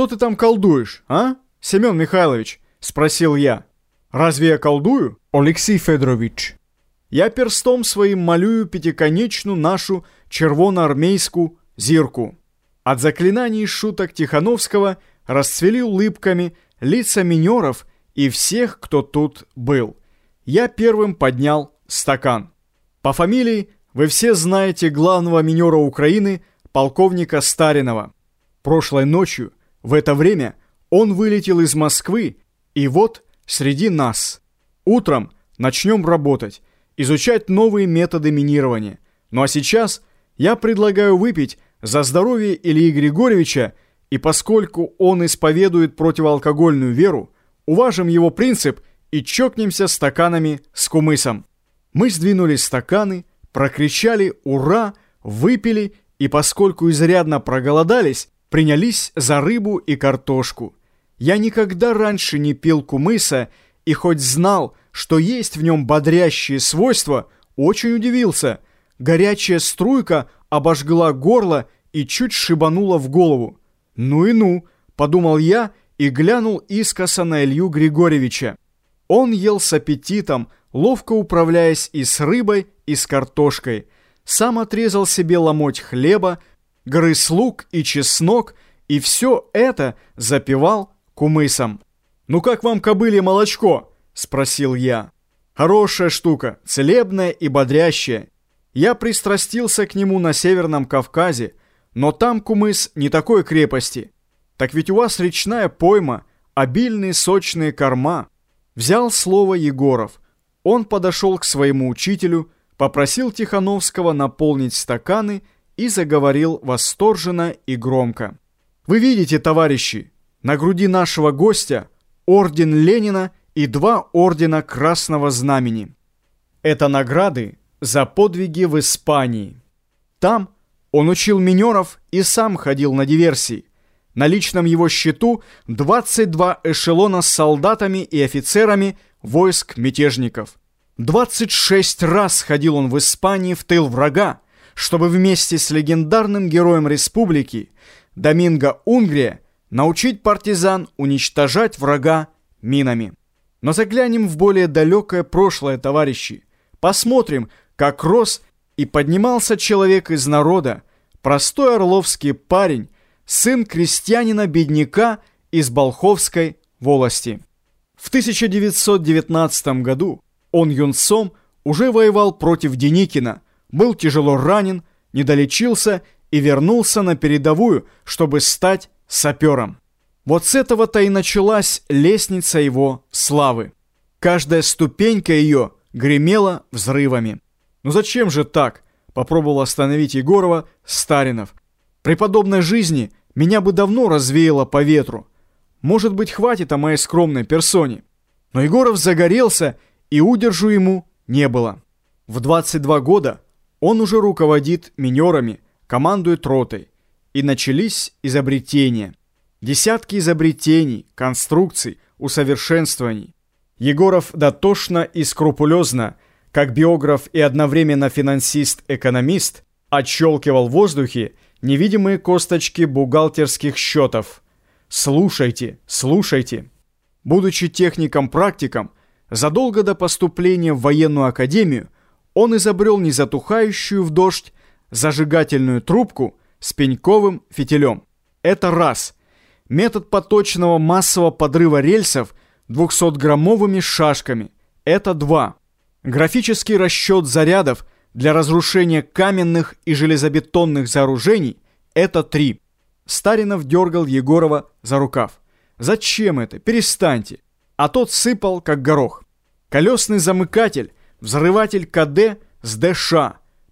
«Что ты там колдуешь, а, Семен Михайлович?» — спросил я. «Разве я колдую, Алексей Федорович?» Я перстом своим малюю пятиконечную нашу червоноармейскую зирку. От заклинаний шуток Тихановского расцвели улыбками лица минеров и всех, кто тут был. Я первым поднял стакан. По фамилии вы все знаете главного минера Украины, полковника Старинова. Прошлой ночью, в это время, он вылетел из Москвы, и вот среди нас. Утром начнем работать изучать новые методы минирования. Ну а сейчас я предлагаю выпить за здоровье Ильи Григорьевича, и поскольку он исповедует противоалкогольную веру, уважим его принцип и чокнемся стаканами с кумысом. Мы сдвинули стаканы, прокричали «Ура!», выпили и, поскольку изрядно проголодались, принялись за рыбу и картошку. Я никогда раньше не пил кумыса и хоть знал, что есть в нем бодрящие свойства, очень удивился. Горячая струйка обожгла горло и чуть шибанула в голову. «Ну и ну», — подумал я и глянул искоса на Илью Григорьевича. Он ел с аппетитом, ловко управляясь и с рыбой, и с картошкой. Сам отрезал себе ломоть хлеба, грыз лук и чеснок, и все это запивал кумысом. «Ну как вам кобыле молочко?» — спросил я. «Хорошая штука, целебная и бодрящая. Я пристрастился к нему на Северном Кавказе, но там кумыс не такой крепости. Так ведь у вас речная пойма, обильные сочные корма». Взял слово Егоров. Он подошел к своему учителю, попросил Тихановского наполнить стаканы и заговорил восторженно и громко. «Вы видите, товарищи, на груди нашего гостя орден Ленина – и два ордена Красного Знамени. Это награды за подвиги в Испании. Там он учил минеров и сам ходил на диверсии. На личном его счету 22 эшелона с солдатами и офицерами войск мятежников. 26 раз ходил он в Испании в тыл врага, чтобы вместе с легендарным героем республики Доминго Унгрия научить партизан уничтожать врага минами. Но заглянем в более далекое прошлое, товарищи. Посмотрим, как рос и поднимался человек из народа, простой орловский парень, сын крестьянина-бедняка из Болховской волости. В 1919 году он юнцом уже воевал против Деникина, был тяжело ранен, не долечился и вернулся на передовую, чтобы стать сапером. Вот с этого-то и началась лестница его славы. Каждая ступенька ее гремела взрывами. «Ну зачем же так?» — попробовал остановить Егорова Старинов. «При подобной жизни меня бы давно развеяло по ветру. Может быть, хватит о моей скромной персоне». Но Егоров загорелся, и удержу ему не было. В 22 года он уже руководит минерами, командует ротой. И начались изобретения. Десятки изобретений, конструкций, усовершенствований. Егоров дотошно и скрупулезно, как биограф и одновременно финансист-экономист, отщелкивал в воздухе невидимые косточки бухгалтерских счетов. Слушайте, слушайте. Будучи техником-практиком, задолго до поступления в военную академию он изобрел незатухающую в дождь зажигательную трубку с пеньковым фитилем. Это раз – Метод поточного массового подрыва рельсов 200-граммовыми шашками – это два. Графический расчет зарядов для разрушения каменных и железобетонных сооружений – это три. Старинов дергал Егорова за рукав. «Зачем это? Перестаньте!» А тот сыпал, как горох. Колесный замыкатель, взрыватель КД с ДШ,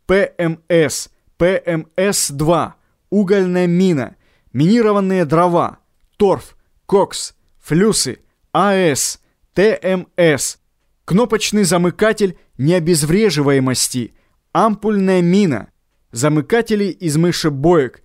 ПМС, ПМС-2, угольная мина, минированные дрова – торф, кокс, флюсы, АС, ТМС, кнопочный замыкатель необезвреживаемости, ампульная мина, замыкатели из мышебоек,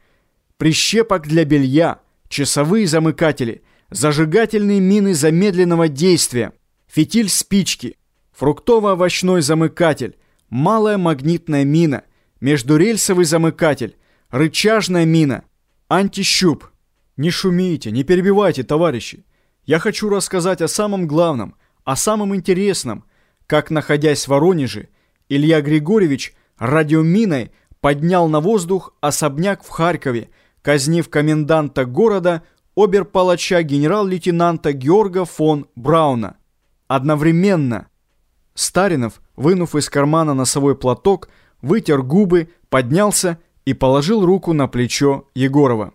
прищепок для белья, часовые замыкатели, зажигательные мины замедленного действия, фитиль спички, фруктово-овощной замыкатель, малая магнитная мина, междурельсовый замыкатель, рычажная мина, антищуп – Не шумите, не перебивайте, товарищи. Я хочу рассказать о самом главном, о самом интересном, как, находясь в Воронеже, Илья Григорьевич радиоминой поднял на воздух особняк в Харькове, казнив коменданта города оберпалача генерал-лейтенанта Георга фон Брауна. Одновременно Старинов, вынув из кармана носовой платок, вытер губы, поднялся и положил руку на плечо Егорова.